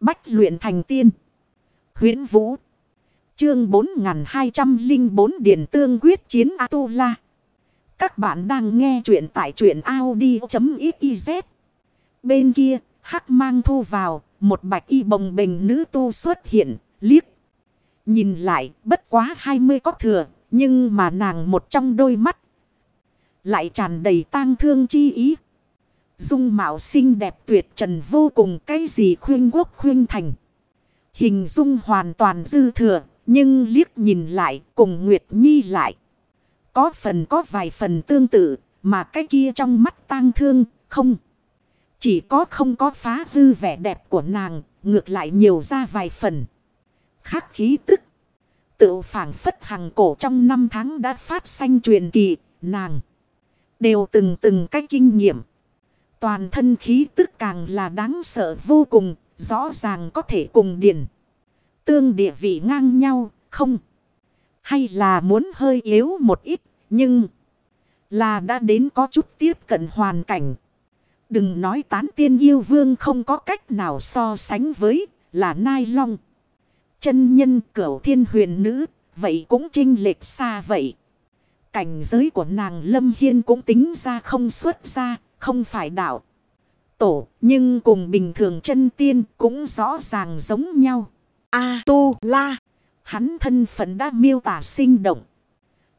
Bách luyện thành tiên. huyễn Vũ. Chương 4204 Điển Tương Quyết Chiến A-tu-la. Các bạn đang nghe truyện tại truyện Audi.xyz. Bên kia, hắc mang thu vào, một bạch y bồng bình nữ tu xuất hiện, liếc. Nhìn lại, bất quá 20 có thừa, nhưng mà nàng một trong đôi mắt. Lại tràn đầy tang thương chi ý. Dung mạo xinh đẹp tuyệt trần vô cùng cái gì khuyên quốc khuyên thành. Hình dung hoàn toàn dư thừa, nhưng liếc nhìn lại cùng Nguyệt Nhi lại. Có phần có vài phần tương tự, mà cái kia trong mắt tang thương, không. Chỉ có không có phá hư vẻ đẹp của nàng, ngược lại nhiều ra vài phần. Khác khí tức. Tự phản phất hàng cổ trong năm tháng đã phát sanh truyền kỳ, nàng. Đều từng từng cách kinh nghiệm. Toàn thân khí tức càng là đáng sợ vô cùng, rõ ràng có thể cùng điển. Tương địa vị ngang nhau, không? Hay là muốn hơi yếu một ít, nhưng là đã đến có chút tiếp cận hoàn cảnh. Đừng nói tán tiên yêu vương không có cách nào so sánh với là nai long. Chân nhân cửu thiên huyền nữ, vậy cũng trinh lệch xa vậy. Cảnh giới của nàng Lâm Hiên cũng tính ra không xuất ra, không phải đạo. Tổ, nhưng cùng bình thường chân tiên cũng rõ ràng giống nhau. A tu la, hắn thân phận đã miêu tả sinh động.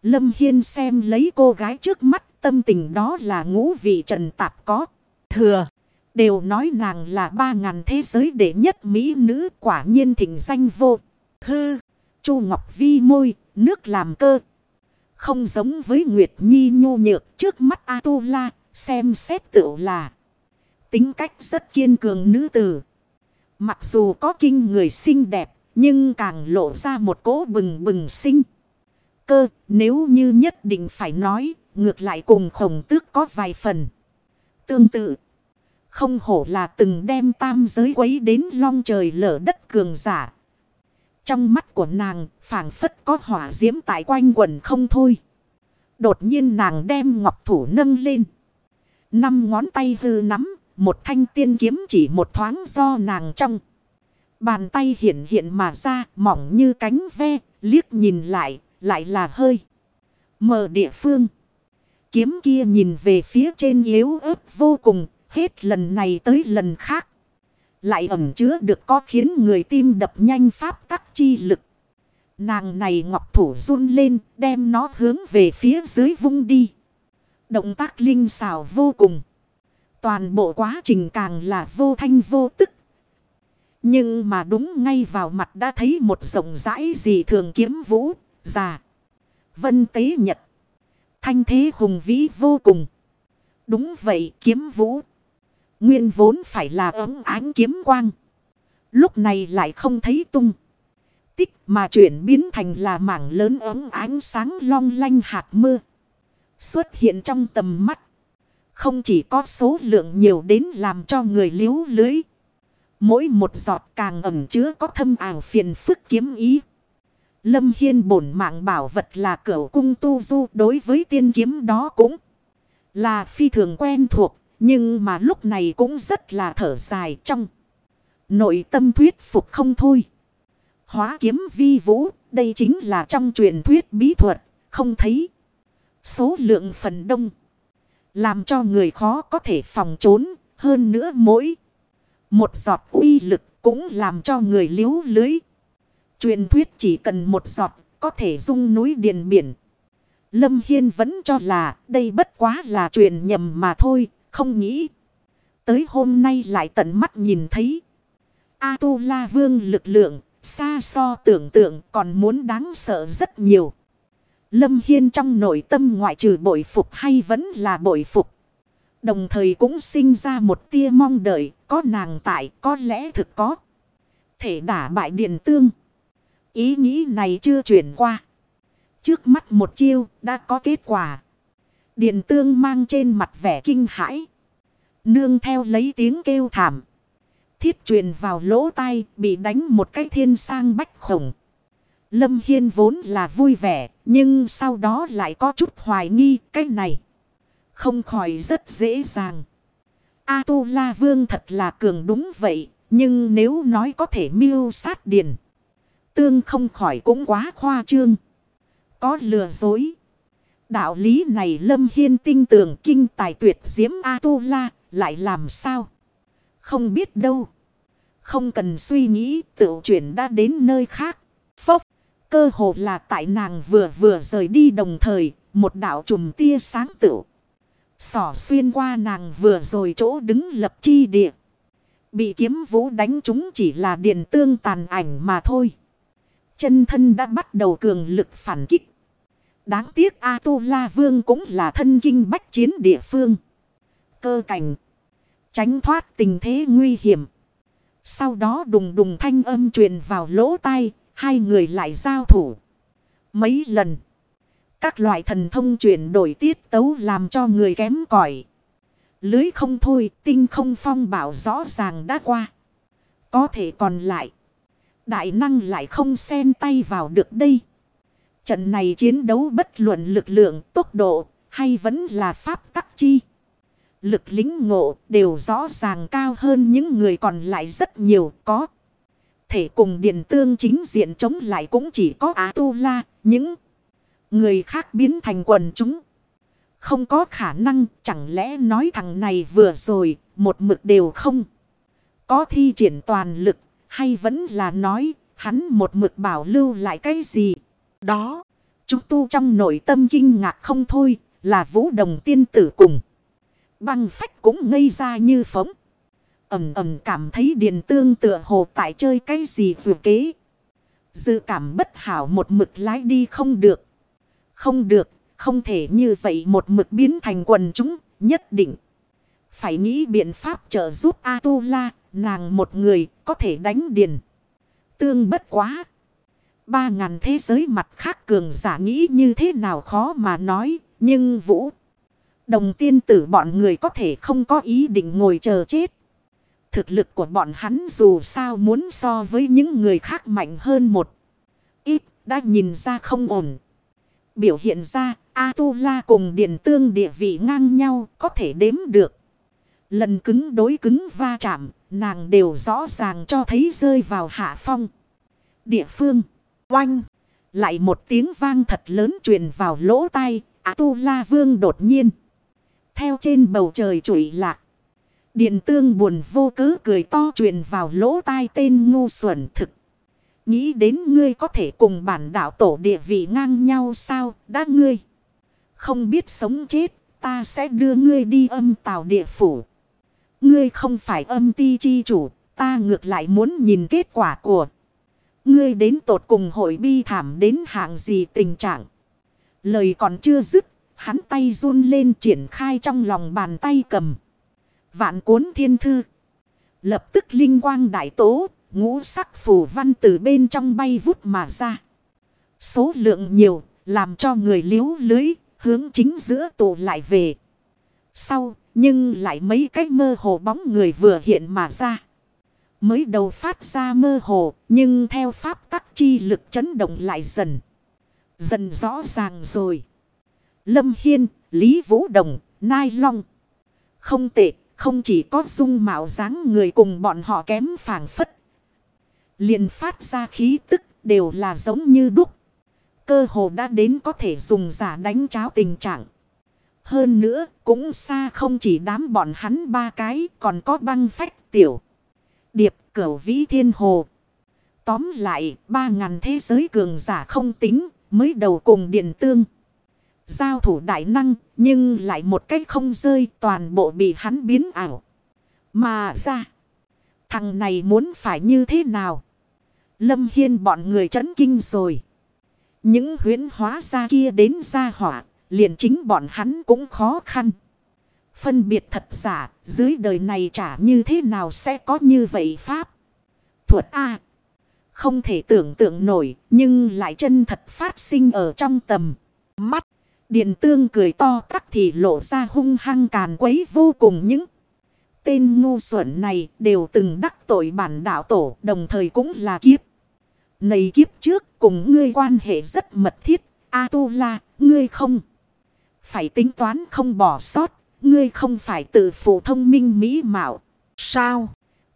Lâm Hiên xem lấy cô gái trước mắt tâm tình đó là ngũ vị trần tạp có. Thừa, đều nói nàng là ba ngàn thế giới đệ nhất mỹ nữ quả nhiên thỉnh danh vô. Hư, Chu Ngọc Vi môi, nước làm cơ. Không giống với Nguyệt Nhi nhô nhược trước mắt A-tu-la, xem xét tự là. Tính cách rất kiên cường nữ tử. Mặc dù có kinh người xinh đẹp, nhưng càng lộ ra một cố bừng bừng sinh. Cơ, nếu như nhất định phải nói, ngược lại cùng khổng tước có vài phần. Tương tự, không hổ là từng đem tam giới quấy đến long trời lở đất cường giả. Trong mắt của nàng, phảng phất có hỏa diễm tại quanh quần không thôi. Đột nhiên nàng đem ngọc thủ nâng lên. Năm ngón tay hư nắm, một thanh tiên kiếm chỉ một thoáng do nàng trong. Bàn tay hiện hiện mà ra, mỏng như cánh ve, liếc nhìn lại, lại là hơi. Mở địa phương. Kiếm kia nhìn về phía trên yếu ớt vô cùng, hết lần này tới lần khác. Lại ẩm chứa được có khiến người tim đập nhanh pháp tắc chi lực. Nàng này ngọc thủ run lên, đem nó hướng về phía dưới vung đi. Động tác linh xảo vô cùng. Toàn bộ quá trình càng là vô thanh vô tức. Nhưng mà đúng ngay vào mặt đã thấy một rộng rãi gì thường kiếm vũ, già. Vân tế nhật. Thanh thế hùng vĩ vô cùng. Đúng vậy kiếm vũ. Nguyên vốn phải là ấm ánh kiếm quang. Lúc này lại không thấy tung. Tích mà chuyển biến thành là mảng lớn ấm ánh sáng long lanh hạt mưa. Xuất hiện trong tầm mắt. Không chỉ có số lượng nhiều đến làm cho người liếu lưới. Mỗi một giọt càng ẩm chứa có thâm ảo phiền phức kiếm ý. Lâm Hiên bổn mạng bảo vật là cửu cung tu du đối với tiên kiếm đó cũng là phi thường quen thuộc. Nhưng mà lúc này cũng rất là thở dài trong. Nội tâm thuyết phục không thôi. Hóa kiếm vi vũ, đây chính là trong truyền thuyết bí thuật, không thấy. Số lượng phần đông. Làm cho người khó có thể phòng trốn, hơn nữa mỗi. Một giọt uy lực cũng làm cho người liếu lưới. Truyền thuyết chỉ cần một giọt có thể dung núi điền biển. Lâm Hiên vẫn cho là đây bất quá là truyền nhầm mà thôi, không nghĩ. Tới hôm nay lại tận mắt nhìn thấy. A-tu-la vương lực lượng, xa so tưởng tượng còn muốn đáng sợ rất nhiều. Lâm Hiên trong nội tâm ngoại trừ bội phục hay vẫn là bội phục. Đồng thời cũng sinh ra một tia mong đợi, có nàng tại có lẽ thực có. Thể đả bại điện tương. Ý nghĩ này chưa chuyển qua. Trước mắt một chiêu đã có kết quả. Điện tương mang trên mặt vẻ kinh hãi. Nương theo lấy tiếng kêu thảm. Thiết truyền vào lỗ tai bị đánh một cái thiên sang bách khổng. Lâm Hiên vốn là vui vẻ. Nhưng sau đó lại có chút hoài nghi, cái này. Không khỏi rất dễ dàng. A tu la vương thật là cường đúng vậy. Nhưng nếu nói có thể mưu sát điền. Tương không khỏi cũng quá khoa trương. Có lừa dối. Đạo lý này Lâm Hiên tinh tường kinh tài tuyệt diễm A-tu-la lại làm sao? Không biết đâu. Không cần suy nghĩ, tự chuyển đã đến nơi khác. Phốc. Cơ hồ là tại nàng vừa vừa rời đi đồng thời. Một đạo trùm tia sáng tựu. Sỏ xuyên qua nàng vừa rồi chỗ đứng lập chi địa. Bị kiếm vũ đánh chúng chỉ là điện tương tàn ảnh mà thôi. Chân thân đã bắt đầu cường lực phản kích. Đáng tiếc A-tu-la vương cũng là thân kinh bách chiến địa phương. Cơ cảnh. Tránh thoát tình thế nguy hiểm. Sau đó đùng đùng thanh âm truyền vào lỗ tai. Hai người lại giao thủ. Mấy lần. Các loại thần thông chuyển đổi tiết tấu làm cho người kém cỏi Lưới không thôi, tinh không phong bảo rõ ràng đã qua. Có thể còn lại. Đại năng lại không xen tay vào được đây. Trận này chiến đấu bất luận lực lượng, tốc độ, hay vẫn là pháp tắc chi. Lực lính ngộ đều rõ ràng cao hơn những người còn lại rất nhiều có. Thể cùng điện tương chính diện chống lại cũng chỉ có Á-tu-la, những người khác biến thành quần chúng. Không có khả năng chẳng lẽ nói thằng này vừa rồi một mực đều không. Có thi triển toàn lực hay vẫn là nói hắn một mực bảo lưu lại cái gì. Đó chúng tu trong nội tâm kinh ngạc không thôi là vũ đồng tiên tử cùng. Băng phách cũng ngây ra như phóng. Ẩm ẩm cảm thấy điền tương tựa hồ tại chơi cái gì vừa kế. Dự cảm bất hảo một mực lái đi không được. Không được, không thể như vậy một mực biến thành quần chúng, nhất định. Phải nghĩ biện pháp trợ giúp A-tu-la, nàng một người có thể đánh điền. Tương bất quá. Ba ngàn thế giới mặt khác cường giả nghĩ như thế nào khó mà nói, nhưng vũ. Đồng tiên tử bọn người có thể không có ý định ngồi chờ chết. Thực lực của bọn hắn dù sao muốn so với những người khác mạnh hơn một ít, đã nhìn ra không ổn. Biểu hiện ra, A-tu-la cùng điện tương địa vị ngang nhau có thể đếm được. Lần cứng đối cứng va chạm, nàng đều rõ ràng cho thấy rơi vào hạ phong. Địa phương, oanh, lại một tiếng vang thật lớn truyền vào lỗ tai, A-tu-la vương đột nhiên. Theo trên bầu trời trụi lạc. Điện tương buồn vô cớ cười to truyền vào lỗ tai tên ngu xuẩn thực. Nghĩ đến ngươi có thể cùng bản đạo tổ địa vị ngang nhau sao, đã ngươi. Không biết sống chết, ta sẽ đưa ngươi đi âm tào địa phủ. Ngươi không phải âm ti chi chủ, ta ngược lại muốn nhìn kết quả của. Ngươi đến tột cùng hội bi thảm đến hạng gì tình trạng. Lời còn chưa dứt, hắn tay run lên triển khai trong lòng bàn tay cầm. Vạn cuốn thiên thư. Lập tức linh quang đại tố, ngũ sắc phù văn từ bên trong bay vút mà ra. Số lượng nhiều, làm cho người liếu lưới, hướng chính giữa tụ lại về. Sau, nhưng lại mấy cái mơ hồ bóng người vừa hiện mà ra. Mới đầu phát ra mơ hồ, nhưng theo pháp tắc chi lực chấn động lại dần. Dần rõ ràng rồi. Lâm Hiên, Lý Vũ Đồng, Nai Long. Không tệ, không chỉ có dung mạo dáng người cùng bọn họ kém phản phất liền phát ra khí tức đều là giống như đúc. Cơ hồ đã đến có thể dùng giả đánh cháo tình trạng. Hơn nữa, cũng xa không chỉ đám bọn hắn ba cái, còn có băng phách tiểu. Điệp, cửu vĩ thiên hồ. Tóm lại, ba ngàn thế giới cường giả không tính, mới đầu cùng điện tương. Giao thủ đại năng nhưng lại một cách không rơi toàn bộ bị hắn biến ảo. Mà ra. Thằng này muốn phải như thế nào? Lâm Hiên bọn người chấn kinh rồi. Những huyến hóa ra kia đến ra hỏa, liền chính bọn hắn cũng khó khăn. Phân biệt thật giả, dưới đời này chả như thế nào sẽ có như vậy Pháp. Thuật A. Không thể tưởng tượng nổi, nhưng lại chân thật phát sinh ở trong tầm. Mắt, điện tương cười to tắc thì lộ ra hung hăng càn quấy vô cùng những. Tên ngu xuẩn này đều từng đắc tội bản đạo tổ đồng thời cũng là kiếp. Này kiếp trước cùng ngươi quan hệ rất mật thiết. A-tu-la, ngươi không. Phải tính toán không bỏ sót. Ngươi không phải tự phụ thông minh mỹ mạo. Sao?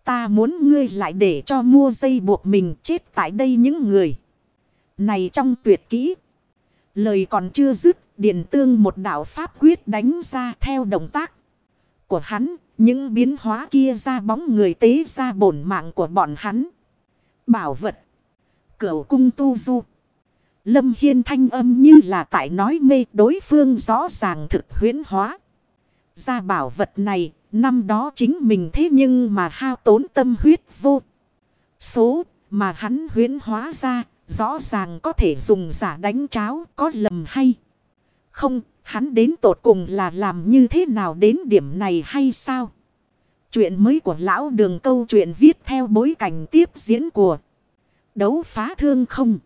Ta muốn ngươi lại để cho mua dây buộc mình chết tại đây những người. Này trong tuyệt kỹ. Lời còn chưa dứt. Điền tương một đạo pháp quyết đánh ra theo động tác. Của hắn. Những biến hóa kia ra bóng người tế ra bổn mạng của bọn hắn. Bảo vật. Cửu cung tu du. Lâm Hiên thanh âm như là tại nói mê đối phương rõ ràng thực huyến hóa. Ra bảo vật này, năm đó chính mình thế nhưng mà hao tốn tâm huyết vô. Số mà hắn huyến hóa ra, rõ ràng có thể dùng giả đánh cháo có lầm hay. Không, hắn đến tột cùng là làm như thế nào đến điểm này hay sao? Chuyện mới của lão đường câu chuyện viết theo bối cảnh tiếp diễn của đấu phá thương không.